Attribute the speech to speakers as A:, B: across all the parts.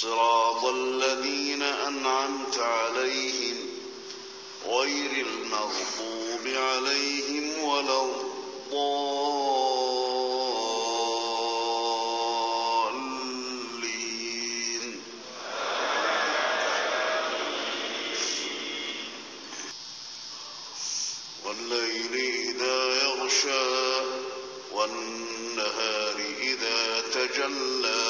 A: صراط الذين أنعمت عليهم غير المغضوب عليهم ولا الضالين. والليل إذا يغشى والنهار إذا تجلى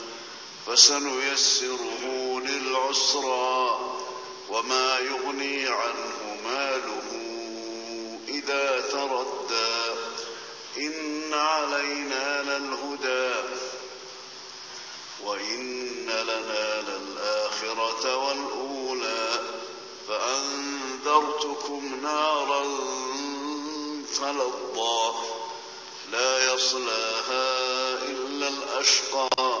A: فسنيسره للعسرى وما يغني عنه ماله إذا تردى إن علينا للهدى وإن لنا للآخرة والأولى فأنذرتكم نارا فلضى لا يصلاها إلا الأشقى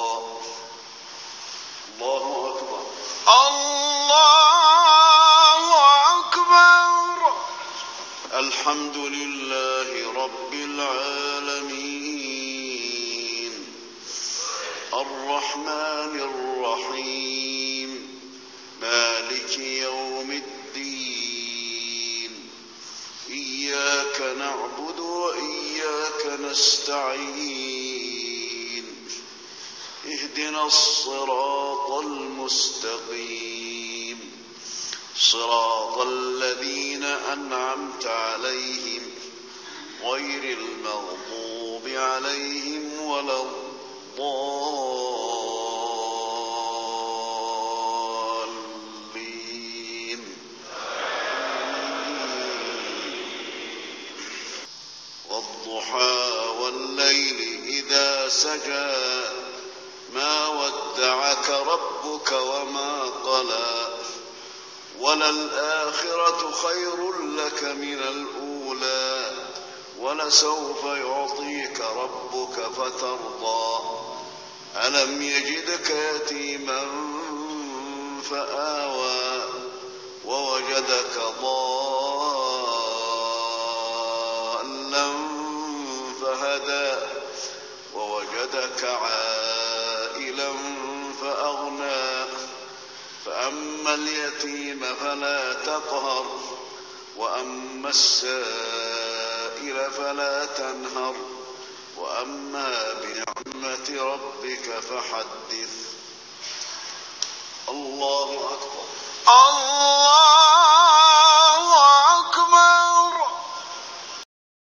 A: الله أكبر
B: الله أكبر
A: الحمد لله رب العالمين الرحمن الرحيم مالك يوم الدين إياك نعبد وإياك نستعين اهدنا الصراط المستقيم. صراط الذين أنعمت عليهم غير المغضوب عليهم ولا الضالين. والضحى والليل إذا سجى ما ودعك ربك وما قلى وللآخرة خير لك من الأولى ولسوف يعطيك ربك فترضى ألم يجدك يتيما فآوى ووجدك ضالا فهدى ووجدك عالا وأما اليتيم فلا تقهر وأما السائل فلا تنهر وأما بنعمة ربك فحدث. الله أكبر. الله